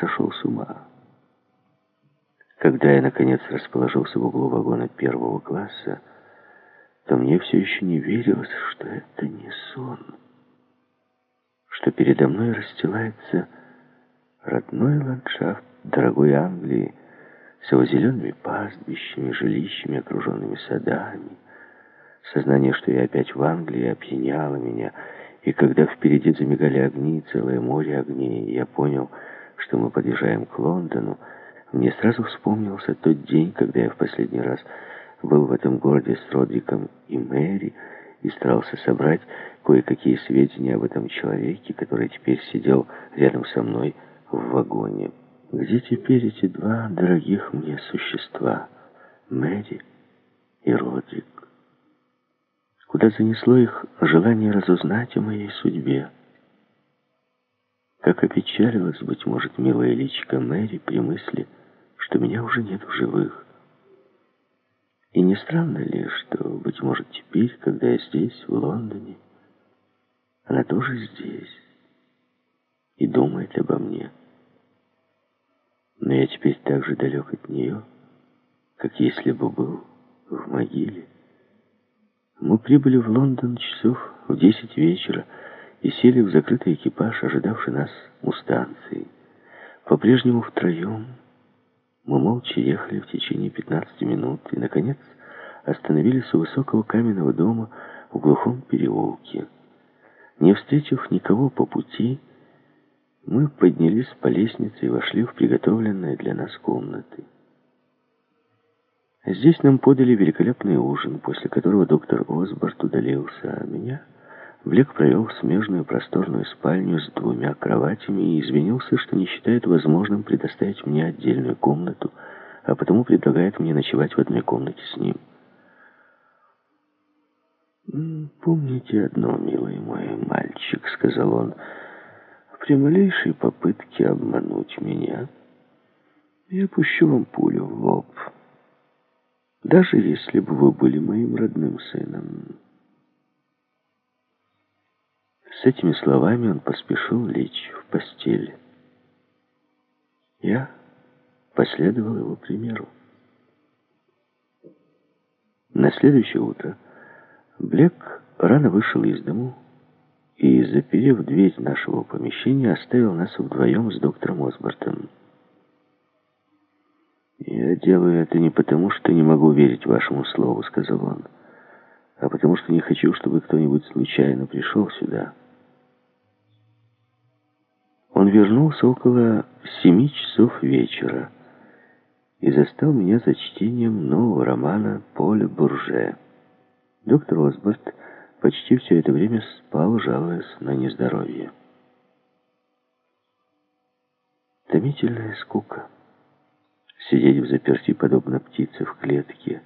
сошел с ума. Когда я, наконец, расположился в углу вагона первого класса, то мне все еще не верилось, что это не сон, что передо мной расстилается родной ландшафт дорогой Англии с его зелеными пастбищами, жилищами, окруженными садами. Сознание, что я опять в Англии, опьяняло меня, и когда впереди замигали огни, целое море огней, я понял, мы подъезжаем к Лондону, мне сразу вспомнился тот день, когда я в последний раз был в этом городе с Родриком и Мэри и старался собрать кое-какие сведения об этом человеке, который теперь сидел рядом со мной в вагоне. Где теперь эти два дорогих мне существа, Мэри и Родрик? Куда занесло их желание разузнать о моей судьбе? Как опечалилась, быть может, милая личка Мэри при мысли, что меня уже нет в живых. И не странно ли, что, быть может, теперь, когда я здесь, в Лондоне, она тоже здесь и думает обо мне. Но я теперь так же далек от нее, как если бы был в могиле. Мы прибыли в Лондон часов в десять вечера и сели в закрытый экипаж, ожидавший нас у станции. По-прежнему втроем мы молча ехали в течение 15 минут и, наконец, остановились у высокого каменного дома в глухом переулке. Не встретив никого по пути, мы поднялись по лестнице и вошли в приготовленные для нас комнаты. Здесь нам подали великолепный ужин, после которого доктор Осборд удалился, а меня... Блек провел смежную просторную спальню с двумя кроватями и извинился, что не считает возможным предоставить мне отдельную комнату, а потому предлагает мне ночевать в одной комнате с ним. «Помните одно, милый мой мальчик», — сказал он, — «при малейшей попытке обмануть меня я пущу вам пулю в лоб, даже если бы вы были моим родным сыном». С этими словами он поспешил лечь в постель. Я последовал его примеру. На следующее утро Блек рано вышел из дому и, заперев дверь нашего помещения, оставил нас вдвоем с доктором Осбортом. «Я делаю это не потому, что не могу верить вашему слову», — сказал он, «а потому что не хочу, чтобы кто-нибудь случайно пришел сюда». Он вернулся около семи часов вечера и застал меня за чтением нового романа Поля Бурже. Доктор Осборд почти все это время спал, жалуясь на нездоровье. Томительная скука. Сидеть в заперти, подобно птице в клетке.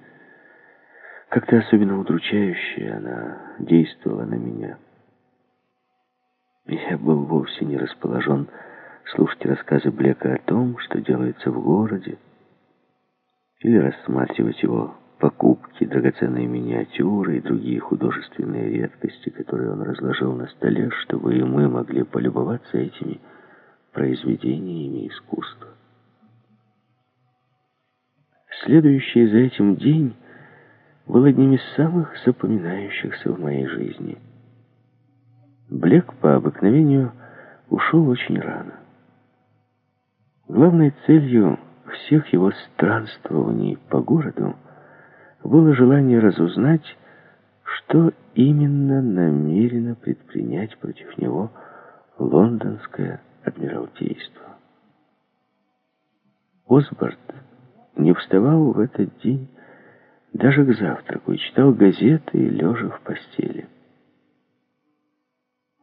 Как-то особенно удручающе она действовала на меня. Я был вовсе не расположен слушать рассказы Блека о том, что делается в городе, или рассматривать его покупки, драгоценные миниатюры и другие художественные редкости, которые он разложил на столе, чтобы и мы могли полюбоваться этими произведениями искусства. Следующий за этим день был одним из самых запоминающихся в моей жизни – Блек по обыкновению ушел очень рано. Главной целью всех его странствований по городу было желание разузнать, что именно намерено предпринять против него лондонское адмиралтейство. Осборд не вставал в этот день даже к завтраку и читал газеты, лежа в постели.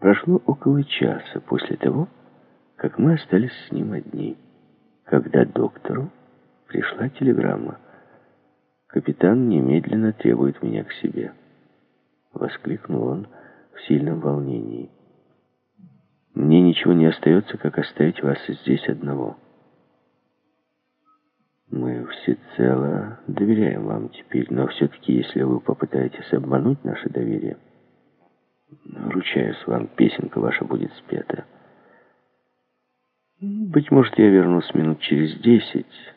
Прошло около часа после того, как мы остались с ним одни, когда доктору пришла телеграмма. «Капитан немедленно требует меня к себе», — воскликнул он в сильном волнении. «Мне ничего не остается, как оставить вас здесь одного». «Мы всецело доверяем вам теперь, но все-таки, если вы попытаетесь обмануть наше доверие...» Ручаюсь вам, песенка ваша будет спета. Быть может, я вернусь минут через десять.